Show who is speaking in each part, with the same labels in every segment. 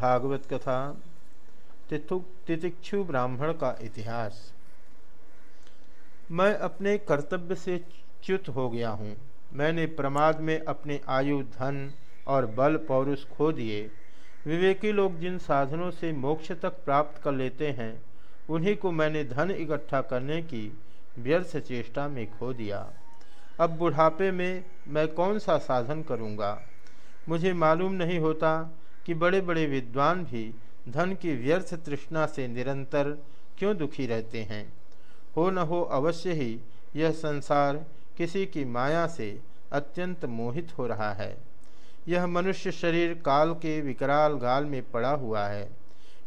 Speaker 1: भागवत कथा तितिक्षु ब्राह्मण का इतिहास। मैं अपने कर्तव्य से च्युत हो गया हूँ। मैंने प्रमाद में अपने आयु, धन और बल पौरुष खो दिए। विवेकी लोग जिन साधनों से मोक्ष तक प्राप्त कर लेते हैं, उन्हीं को मैंने धन इकट्ठा करने की व्यर्थ चेष्टा में खो दिया। अब बुढ़ापे में मैं कौन सा साधन करूँगा? मुझे मालूम नहीं होता कि बड़े बड़े विद्वान भी धन की व्यर्थ तृष्णा से निरंतर क्यों दुखी रहते हैं? हो न हो, अवश्य ही यह संसार किसी की माया से अत्यंत मोहित हो रहा है। यह मनुष्य शरीर काल के विकराल गाल में पड़ा हुआ है।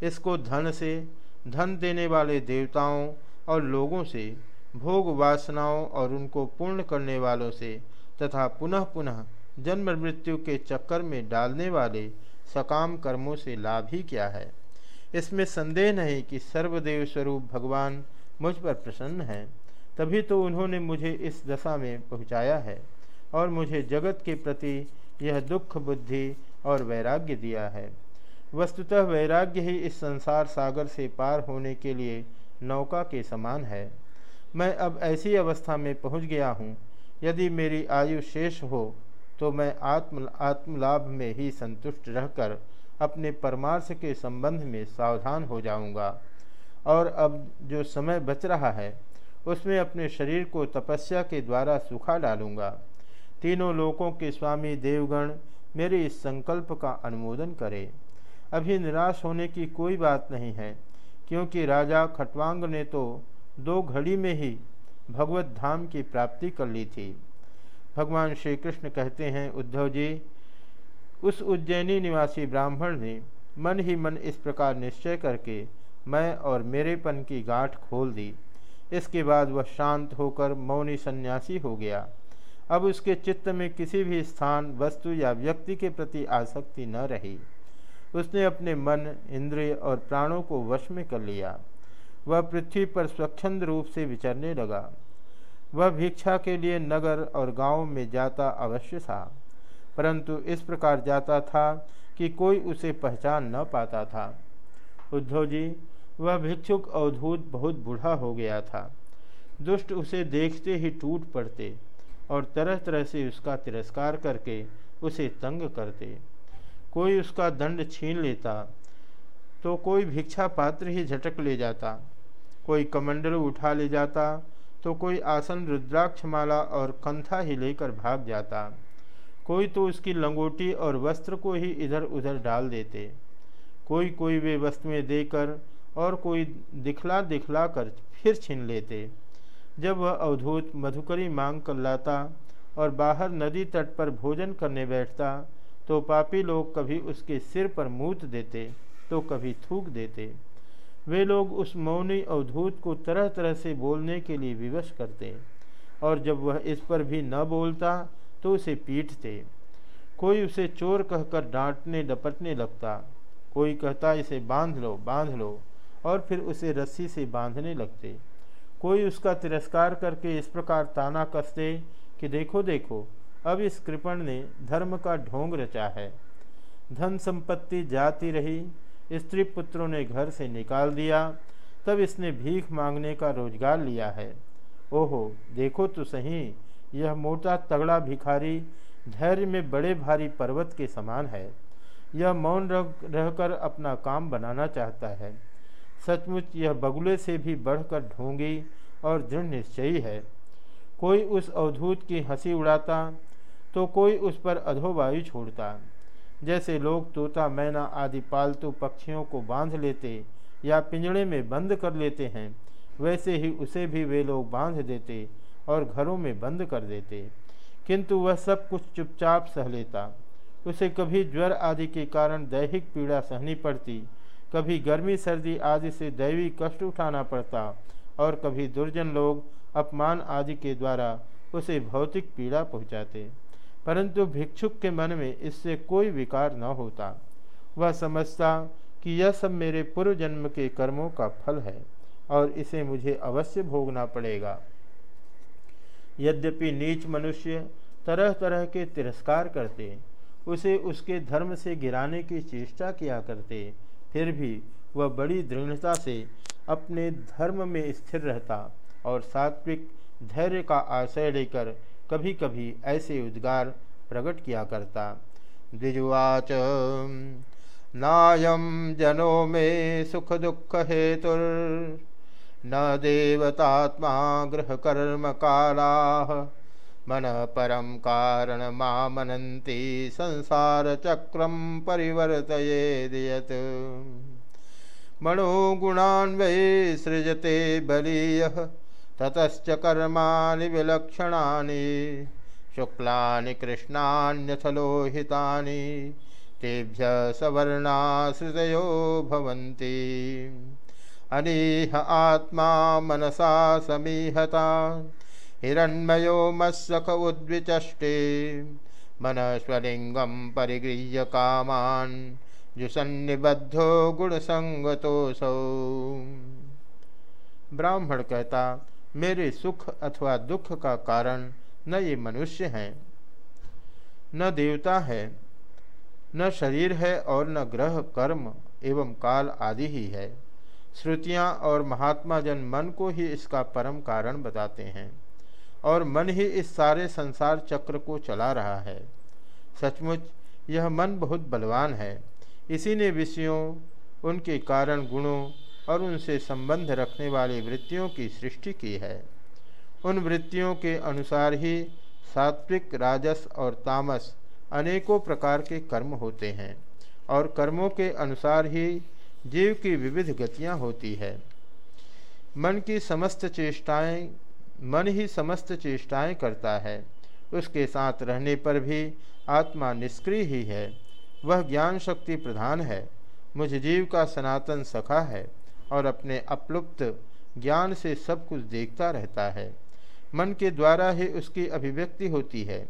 Speaker 1: इसको धन से, धन देने वाले देवताओं और लोगों से, भोग वासनाओं और उनको पूर्ण करने वालों से तथा पुनः पुनः जन्म मृत्यु के चक्कर में डालने वाले सकाम कर्मों से लाभ ही क्या है? इसमें संदेह नहीं कि सर्वदेव स्वरूप भगवान मुझ पर प्रसन्न है। तभी तो उन्होंने मुझे इस दशा में पहुँचाया है और मुझे जगत के प्रति यह दुख, बुद्धि और वैराग्य दिया है। वस्तुतः वैराग्य ही इस संसार सागर से पार होने के लिए नौका के समान है। मैं अब ऐसी अवस्था में पहुँच गया हूँ। यदि मेरी आयु शेष हो तो मैं आत्म, आत्मलाभ में ही संतुष्ट रहकर अपने परमार्थ के संबंध में सावधान हो जाऊँगा। और अब जो समय बच रहा है, उसमें अपने शरीर को तपस्या के द्वारा सुखा डालूँगा। तीनों लोकों के स्वामी देवगण मेरे इस संकल्प का अनुमोदन करें। अभी निराश होने की कोई बात नहीं है, क्योंकि राजा खटवांग ने तो दो घड़ी में ही भगवत धाम की प्राप्ति कर ली थी। भगवान श्री कृष्ण कहते हैं, उद्धव जी, उस उज्जैनी निवासी ब्राह्मण ने मन ही मन इस प्रकार निश्चय करके मैं और मेरेपन की गांठ खोल दी। इसके बाद वह शांत होकर मौनी सन्यासी हो गया। अब उसके चित्त में किसी भी स्थान, वस्तु या व्यक्ति के प्रति आसक्ति न रही। उसने अपने मन, इंद्रिय और प्राणों को वश में कर लिया। वह पृथ्वी पर स्वच्छंद रूप से विचरने लगा। वह भिक्षा के लिए नगर और गाँव में जाता अवश्य था, परंतु इस प्रकार जाता था कि कोई उसे पहचान न पाता था। उद्धव जी, वह भिक्षुक अवधूत बहुत बूढ़ा हो गया था। दुष्ट उसे देखते ही टूट पड़ते और तरह तरह से उसका तिरस्कार करके उसे तंग करते। कोई उसका दंड छीन लेता तो कोई भिक्षा पात्र ही झटक ले जाता। कोई कमंडल उठा ले जाता तो कोई आसन रुद्राक्ष माला और कंथा ही लेकर भाग जाता। कोई तो उसकी लंगोटी और वस्त्र को ही इधर उधर डाल देते। कोई कोई वे वस्तुएँ देकर और कोई दिखला दिखला कर फिर छीन लेते। जब वह अवधूत मधुकरी मांग कर लाता और बाहर नदी तट पर भोजन करने बैठता तो पापी लोग कभी उसके सिर पर मूत देते तो कभी थूक देते। वे लोग उस मौनी अवधूत को तरह तरह से बोलने के लिए विवश करते और जब वह इस पर भी न बोलता तो उसे पीटते। कोई उसे चोर कहकर डांटने, डपटने लगता। कोई कहता, इसे बाँध लो बाँध लो। और फिर उसे रस्सी से बांधने लगते। कोई उसका तिरस्कार करके इस प्रकार ताना कसते कि, देखो देखो, अब इस कृपण ने धर्म का ढोंग रचा है। धन संपत्ति जाती रही स्त्री पुत्रों ने घर से निकाल दिया, तब इसने भीख मांगने का रोज़गार लिया है। ओहो, देखो तो सही, यह मोटा तगड़ा भिखारी धैर्य में बड़े भारी पर्वत के समान है। यह मौन रह, रहकर अपना काम बनाना चाहता है। सचमुच यह बगुले से भी बढ़कर ढोंगी और दृढ़ निश्चयी है। कोई उस अवधूत की हँसी उड़ाता तो कोई उस पर अधोवायु छोड़ता। जैसे लोग तोता, मैना आदि पालतू पक्षियों को बाँध लेते या पिंजड़े में बंद कर लेते हैं, वैसे ही उसे भी वे लोग बाँध देते और घरों में बंद कर देते। किंतु वह सब कुछ चुपचाप सह लेता। उसे कभी ज्वर आदि के कारण दैहिक पीड़ा सहनी पड़ती, कभी गर्मी सर्दी आदि से दैवी कष्ट उठाना पड़ता और कभी दुर्जन लोग अपमान आदि के द्वारा उसे भौतिक पीड़ा पहुँचाते। परंतु भिक्षुक के मन में इससे कोई विकार न होता। वह समझता कि यह सब मेरे पूर्व जन्म के कर्मों का फल है और इसे मुझे अवश्य भोगना पड़ेगा। यद्यपि नीच मनुष्य तरह तरह के तिरस्कार करते, उसे उसके धर्म से गिराने की चेष्टा किया करते, फिर भी वह बड़ी दृढ़ता से अपने धर्म में स्थिर रहता और सात्विक धैर्य का आश्रय लेकर कभी कभी ऐसे उद्गार प्रकट किया करता। द्विजुवाच नायम जनो में सुख दुख हेतुर, न देवतात्मा गृह कर्म काला, मन परम कारण मामनती संसार चक्रम परिवर्तयेदियत मनोगुणान्वये सृजते बलीय। ततश्च कर्माणि विलक्षणानि, शुक्लानि कृष्णान्यथलोहितानि, तेभ्य सवर्णाश्रितयो अनीह आत्मा मनसा समीहता, हिरण्मयो मत्सख उद्विचष्टे मनस्वलिंगम परिगृह्य कामान, जुसन्निबद्धो गुणसंगतोसौ ब्राह्मण कहता मेरे सुख अथवा दुख का कारण न ये मनुष्य हैं। न देवता है, न शरीर है और न ग्रह, कर्म एवं काल आदि ही है। श्रुतियाँ और महात्मा जन मन को ही इसका परम कारण बताते हैं और मन ही इस सारे संसार चक्र को चला रहा है। सचमुच यह मन बहुत बलवान है। इसी ने विषयों, उनके कारण गुणों और उनसे संबंध रखने वाली वृत्तियों की सृष्टि की है। उन वृत्तियों के अनुसार ही सात्विक, राजस और तामस अनेकों प्रकार के कर्म होते हैं और कर्मों के अनुसार ही जीव की विविध गतियाँ होती है। मन की समस्त चेष्टाएँ, मन ही समस्त चेष्टाएँ करता है। उसके साथ रहने पर भी आत्मा निष्क्रिय ही है। वह ज्ञान शक्ति प्रधान है। मुझ जीव का सनातन सखा है। और अपने अपलुप्त ज्ञान से सब कुछ देखता रहता है। मन के द्वारा ही उसकी अभिव्यक्ति होती है।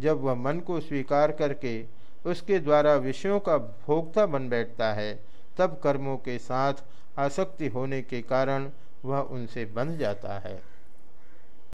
Speaker 1: जब वह मन को स्वीकार करके उसके द्वारा विषयों का भोक्ता बन बैठता है, तब कर्मों के साथ आसक्ति होने के कारण वह उनसे बंध जाता है।